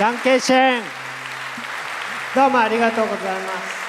ダンケーシェン。どうもありがとうございます。